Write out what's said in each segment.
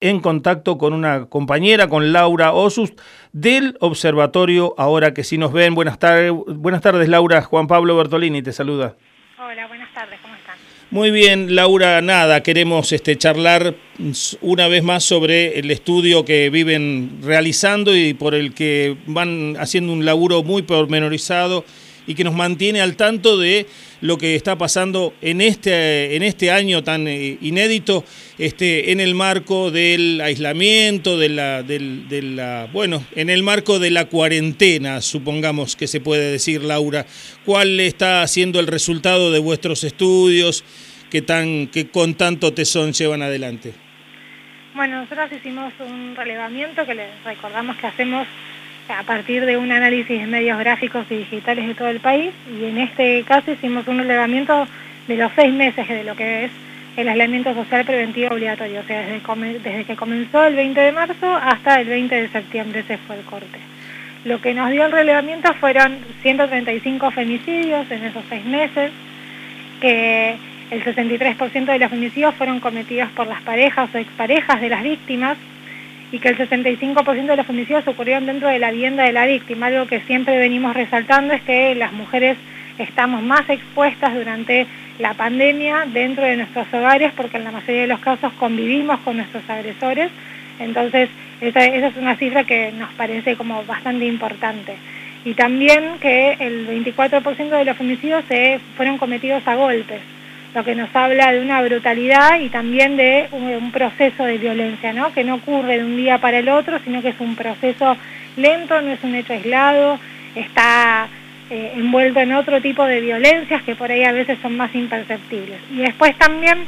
en contacto con una compañera, con Laura Osus, del Observatorio Ahora que sí nos ven. Buenas tardes, buenas tardes Laura. Juan Pablo Bertolini te saluda. Hola, buenas tardes, ¿cómo están? Muy bien, Laura, nada, queremos este, charlar una vez más sobre el estudio que viven realizando y por el que van haciendo un laburo muy pormenorizado y que nos mantiene al tanto de lo que está pasando en este, en este año tan eh, inédito, este, en el marco del aislamiento, de la, de la, bueno, en el marco de la cuarentena, supongamos que se puede decir, Laura. ¿Cuál está siendo el resultado de vuestros estudios que, tan, que con tanto tesón llevan adelante? Bueno, nosotros hicimos un relevamiento que les recordamos que hacemos a partir de un análisis de medios gráficos y digitales de todo el país y en este caso hicimos un relevamiento de los seis meses de lo que es el aislamiento social preventivo obligatorio, o sea, desde, desde que comenzó el 20 de marzo hasta el 20 de septiembre, ese fue el corte. Lo que nos dio el relevamiento fueron 135 femicidios en esos seis meses, que el 63% de los femicidios fueron cometidos por las parejas o exparejas de las víctimas, y que el 65% de los homicidios ocurrieron dentro de la vivienda de la víctima. Algo que siempre venimos resaltando es que las mujeres estamos más expuestas durante la pandemia dentro de nuestros hogares porque en la mayoría de los casos convivimos con nuestros agresores. Entonces, esa, es una cifra que nos parece como bastante importante. Y también que el 24% de los homicidios se fueron cometidos a golpes lo que nos habla de una brutalidad y también de un, proceso de violencia, ¿no? que no ocurre de un día para el otro, sino que es un proceso lento, no es un hecho aislado, está eh, envuelto en otro tipo de violencias que por ahí a veces son más imperceptibles. Y después también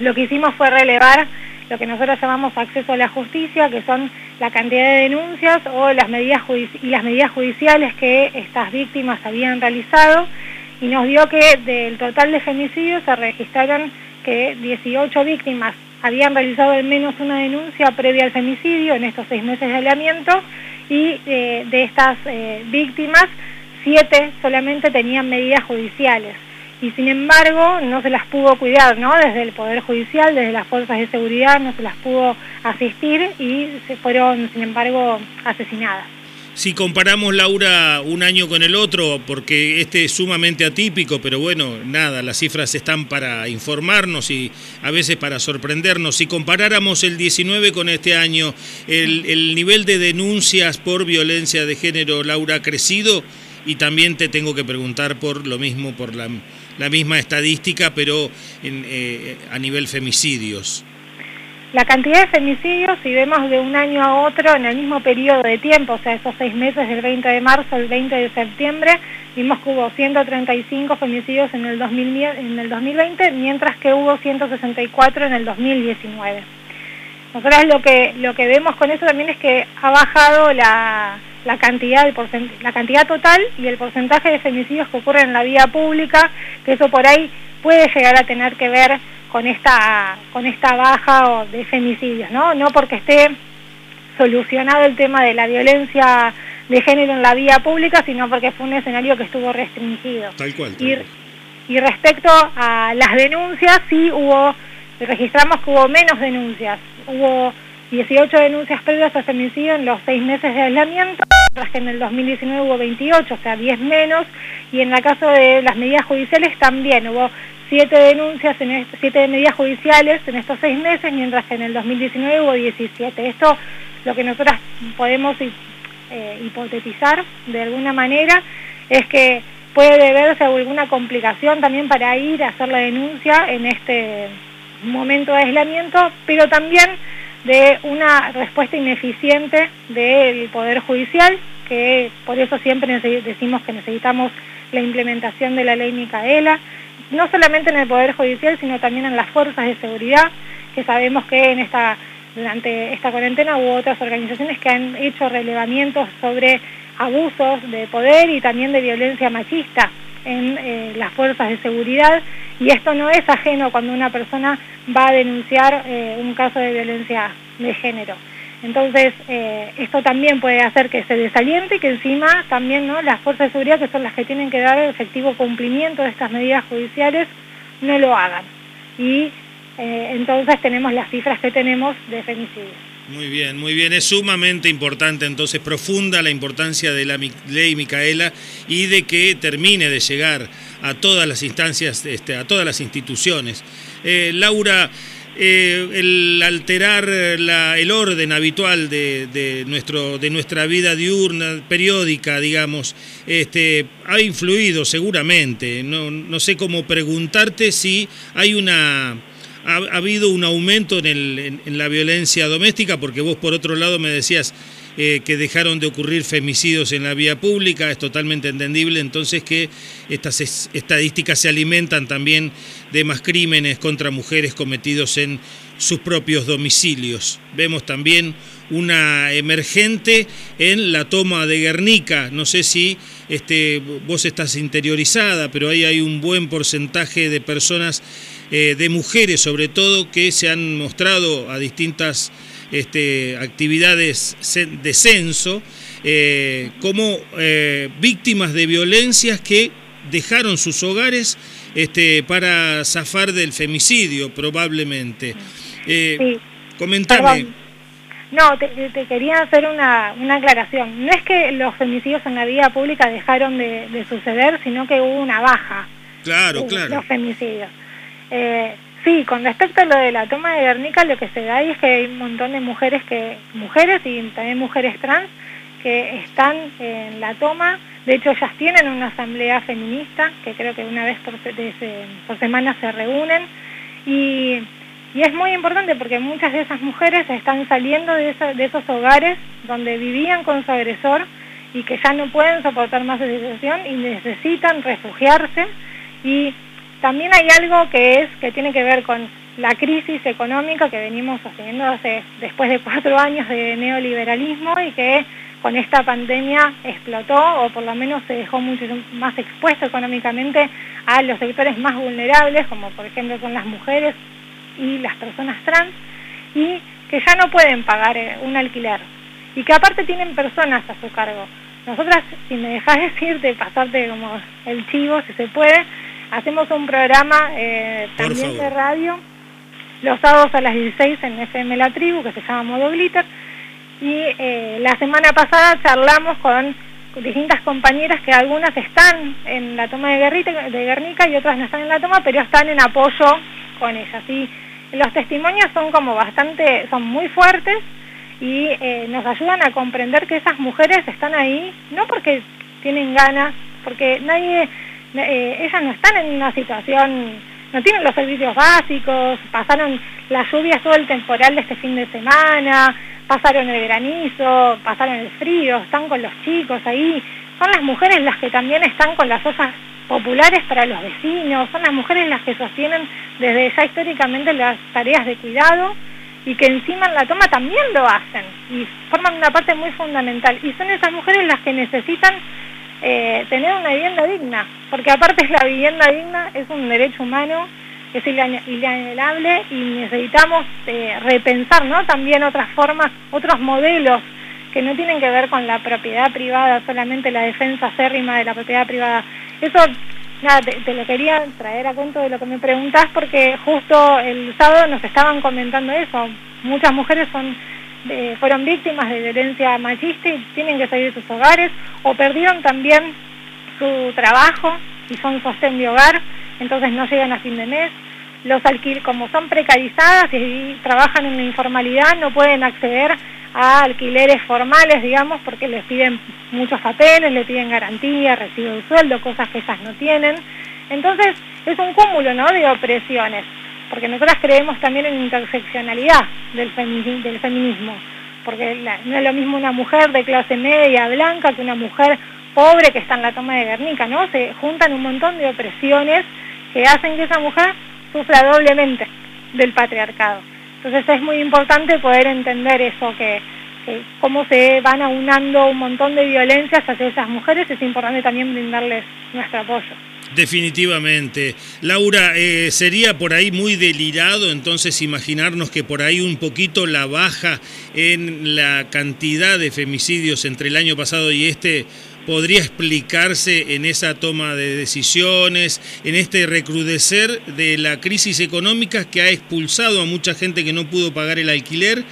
lo que hicimos fue relevar lo que nosotros llamamos acceso a la justicia, que son la cantidad de denuncias o las medidas y las medidas judiciales que estas víctimas habían realizado y nos dio que del total de femicidios se registraron que 18 víctimas habían realizado al menos una denuncia previa al femicidio en estos seis meses de aislamiento y eh, de estas eh, víctimas, siete solamente tenían medidas judiciales. Y sin embargo no se las pudo cuidar, ¿no? Desde el Poder Judicial, desde las fuerzas de seguridad no se las pudo asistir y se fueron, sin embargo, asesinadas. Si comparamos, Laura, un año con el otro, porque este es sumamente atípico, pero bueno, nada, las cifras están para informarnos y a veces para sorprendernos. Si comparáramos el 19 con este año, el, nivel de denuncias por violencia de género, Laura, ha crecido y también te tengo que preguntar por lo mismo, por la, misma estadística, pero eh, a nivel femicidios. La cantidad de femicidios, si vemos de un año a otro en el mismo periodo de tiempo, o sea, esos seis meses del 20 de marzo al 20 de septiembre, vimos que hubo 135 femicidios en el, 2020, mientras que hubo 164 en el 2019. Nosotros lo que, lo que vemos con eso también es que ha bajado la, cantidad, la cantidad total y el porcentaje de femicidios que ocurren en la vía pública, que eso por ahí puede llegar a tener que ver con esta, con esta baja de femicidios, ¿no? No porque esté solucionado el tema de la violencia de género en la vía pública, sino porque fue un escenario que estuvo restringido. Tal cual. y, respecto a las denuncias, sí hubo, registramos que hubo menos denuncias. Hubo 18 denuncias previas a femicidio en los seis meses de aislamiento, mientras que en el 2019 hubo 28, o sea, 10 menos, y en el caso de las medidas judiciales también hubo siete denuncias, en siete medidas judiciales en estos seis meses, mientras que en el 2019 hubo 17. Esto lo que nosotras podemos eh, hipotetizar de alguna manera es que puede deberse a alguna complicación también para ir a hacer la denuncia en este momento de aislamiento, pero también de una respuesta ineficiente del Poder Judicial, que por eso siempre decimos que necesitamos la implementación de la ley Micaela, no solamente en el Poder Judicial, sino también en las fuerzas de seguridad, que sabemos que en esta, durante esta cuarentena hubo otras organizaciones que han hecho relevamientos sobre abusos de poder y también de violencia machista en eh, las fuerzas de seguridad y esto no es ajeno cuando una persona va a denunciar eh, un caso de violencia de género. Entonces, eh, esto también puede hacer que se desaliente y que encima también ¿no? las fuerzas de seguridad, que son las que tienen que dar efectivo cumplimiento de estas medidas judiciales, no lo hagan. Y eh, entonces tenemos las cifras que tenemos de femicidios. Muy bien, muy bien. Es sumamente importante, entonces, profunda la importancia de la ley Micaela y de que termine de llegar a todas las instancias, este, a todas las instituciones. Eh, Laura, eh, el alterar el orden habitual de, nuestro, de nuestra vida diurna, periódica, digamos, este, ha influido seguramente. No, no sé cómo preguntarte si hay una ha, habido un aumento en, el, en, la violencia doméstica, porque vos por otro lado me decías eh, que dejaron de ocurrir femicidios en la vía pública, es totalmente entendible entonces que estas estadísticas se alimentan también de más crímenes contra mujeres cometidos en sus propios domicilios. Vemos también una emergente en la toma de Guernica. No sé si este, vos estás interiorizada, pero ahí hay un buen porcentaje de personas eh, de mujeres sobre todo que se han mostrado a distintas este, actividades de censo eh, como eh, víctimas de violencias que dejaron sus hogares este, para zafar del femicidio probablemente. sí. Comentame. No, te, quería hacer una, aclaración. No es que los femicidios en la vida pública dejaron de, suceder, sino que hubo una baja. Claro, claro. Los femicidios. Eh, sí, con respecto a lo de la toma de Guernica, lo que se da ahí es que hay un montón de mujeres que mujeres y también mujeres trans que están en la toma. De hecho, ellas tienen una asamblea feminista que creo que una vez por, semana se reúnen y, es muy importante porque muchas de esas mujeres están saliendo de, de esos hogares donde vivían con su agresor y que ya no pueden soportar más esa situación y necesitan refugiarse y también hay algo que es que tiene que ver con la crisis económica que venimos sosteniendo hace, después de cuatro años de neoliberalismo y que con esta pandemia explotó o por lo menos se dejó mucho más expuesto económicamente a los sectores más vulnerables, como por ejemplo son las mujeres y las personas trans, y que ya no pueden pagar eh, un alquiler y que aparte tienen personas a su cargo. Nosotras, si me dejas decirte, pasarte como el chivo, si se puede, Hacemos un programa eh, también de radio los sábados a las 16 en FM La Tribu que se llama Modo Glitter. Y eh, la semana pasada charlamos con distintas compañeras que algunas están en la toma de, de Guernica y otras no están en la toma pero están en apoyo con ellas. Y los testimonios son como bastante, son muy fuertes y eh, nos ayudan a comprender que esas mujeres están ahí no porque tienen ganas, porque nadie eh, ellas no están en una situación, no tienen los servicios básicos, pasaron las lluvias todo el temporal de este fin de semana, pasaron el granizo, pasaron el frío, están con los chicos ahí. Son las mujeres las que también están con las ollas populares para los vecinos, son las mujeres las que sostienen desde ya históricamente las tareas de cuidado y que encima en la toma también lo hacen y forman una parte muy fundamental. Y son esas mujeres las que necesitan eh, tener una vivienda digna, porque aparte la vivienda digna es un derecho humano, es inalienable y necesitamos eh, repensar ¿no? también otras formas, otros modelos que no tienen que ver con la propiedad privada, solamente la defensa acérrima de la propiedad privada. Eso, nada, te, lo quería traer a cuento de lo que me preguntás porque justo el sábado nos estaban comentando eso. Muchas mujeres son fueron víctimas de violencia machista y tienen que salir de sus hogares o perdieron también su trabajo y son sostén de hogar, entonces no llegan a fin de mes. Los alquil como son precarizadas y trabajan en la informalidad, no pueden acceder a alquileres formales, digamos, porque les piden muchos papeles, les piden garantía, recibo de sueldo, cosas que ellas no tienen. Entonces, es un cúmulo ¿no? de opresiones porque nosotras creemos también en interseccionalidad del, feminismo, porque no es lo mismo una mujer de clase media blanca que una mujer pobre que está en la toma de Guernica, ¿no? Se juntan un montón de opresiones que hacen que esa mujer sufra doblemente del patriarcado. Entonces es muy importante poder entender eso, que, que cómo se van aunando un montón de violencias hacia esas mujeres, es importante también brindarles nuestro apoyo. Definitivamente. Laura, eh, sería por ahí muy delirado entonces imaginarnos que por ahí un poquito la baja en la cantidad de femicidios entre el año pasado y este podría explicarse en esa toma de decisiones, en este recrudecer de la crisis económica que ha expulsado a mucha gente que no pudo pagar el alquiler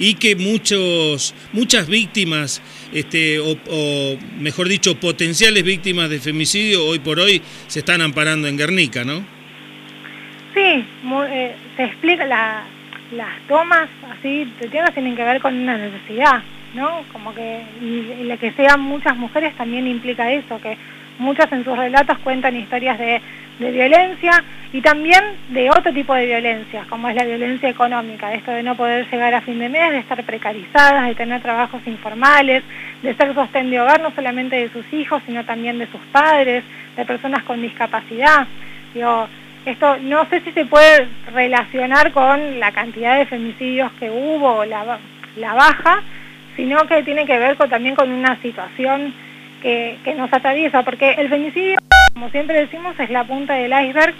y que muchos, muchas víctimas, este, o, mejor dicho, potenciales víctimas de femicidio hoy por hoy se están amparando en Guernica, ¿no? Sí, eh, se explica, la, las tomas así de tierras tienen que ver con una necesidad, ¿no? Como que, y, la que sean muchas mujeres también implica eso, que muchas en sus relatos cuentan historias de, violencia y también de otro tipo de violencia, como es la violencia económica, esto de no poder llegar a fin de mes, de estar precarizadas, de tener trabajos informales, de ser sostén de hogar no solamente de sus hijos, sino también de sus padres, de personas con discapacidad. Digo, esto no sé si se puede relacionar con la cantidad de femicidios que hubo, la, la baja, sino que tiene que ver también con una situación que, que nos atraviesa, porque el femicidio, como siempre decimos, es la punta del iceberg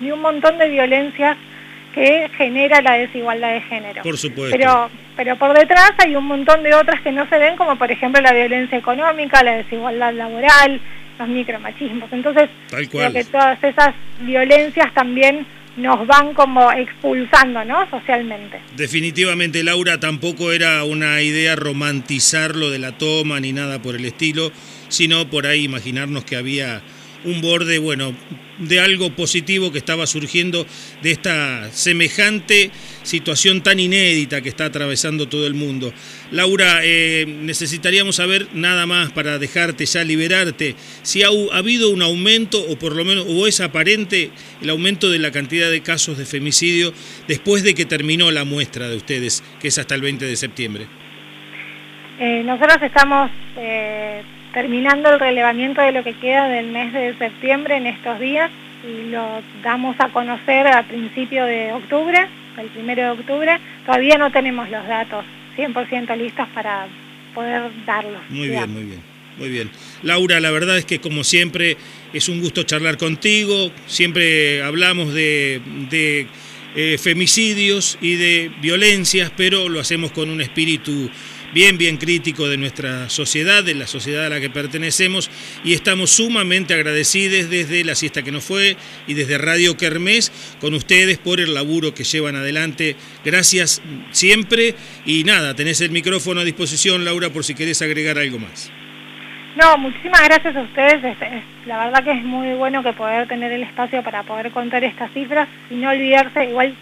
de un montón de violencias que genera la desigualdad de género. Por supuesto. Pero, pero por detrás hay un montón de otras que no se ven, como por ejemplo la violencia económica, la desigualdad laboral, los micromachismos. Entonces, creo que todas esas violencias también nos van como expulsando, ¿no? Socialmente. Definitivamente, Laura, tampoco era una idea romantizar lo de la toma ni nada por el estilo, sino por ahí imaginarnos que había un borde, bueno, de algo positivo que estaba surgiendo de esta semejante situación tan inédita que está atravesando todo el mundo. Laura, eh, necesitaríamos saber nada más para dejarte ya liberarte, si ha, habido un aumento o por lo menos o es aparente el aumento de la cantidad de casos de femicidio después de que terminó la muestra de ustedes, que es hasta el 20 de septiembre. Eh, nosotros estamos eh, terminando el relevamiento de lo que queda del mes de septiembre en estos días y lo damos a conocer a principio de octubre, el primero de octubre. Todavía no tenemos los datos 100% listos para poder darlos. Muy bien, muy bien. Muy bien. Laura, la verdad es que como siempre es un gusto charlar contigo. Siempre hablamos de, eh, femicidios y de violencias, pero lo hacemos con un espíritu bien, bien crítico de nuestra sociedad, de la sociedad a la que pertenecemos, y estamos sumamente agradecidos desde la siesta que nos fue y desde Radio Kermés con ustedes por el laburo que llevan adelante. Gracias siempre y nada, tenés el micrófono a disposición, Laura, por si querés agregar algo más. No, muchísimas gracias a ustedes. la verdad que es muy bueno que poder tener el espacio para poder contar estas cifras y no olvidarse, igual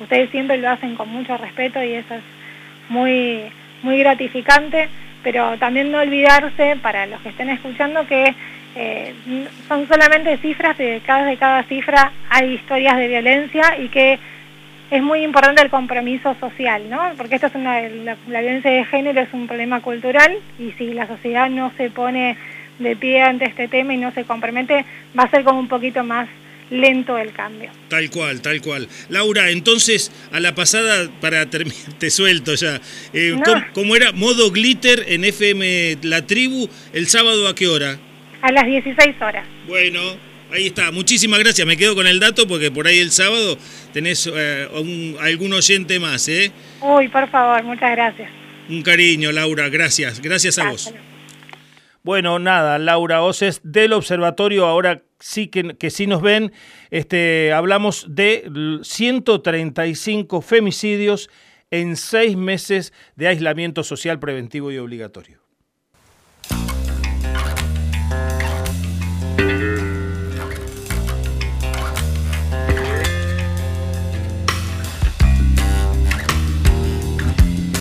ustedes siempre lo hacen con mucho respeto y eso es muy muy gratificante, pero también no olvidarse, para los que estén escuchando, que eh, son solamente cifras y detrás de cada cifra hay historias de violencia y que es muy importante el compromiso social, ¿no? Porque esto es una, la, la violencia de género es un problema cultural y si la sociedad no se pone de pie ante este tema y no se compromete, va a ser como un poquito más lento el cambio. Tal cual, tal cual. Laura, entonces, a la pasada, para terminar, te suelto ya, eh, ¿cómo, era modo glitter en FM La Tribu el sábado a qué hora? A las 16 horas. Bueno, ahí está. Muchísimas gracias. Me quedo con el dato porque por ahí el sábado tenés eh, algún oyente más, ¿eh? Uy, por favor, muchas gracias. Un cariño, Laura. Gracias. Gracias a vos. Bueno, nada, Laura Oces del observatorio, ahora sí que, que sí nos ven, este, hablamos de 135 femicidios en seis meses de aislamiento social preventivo y obligatorio.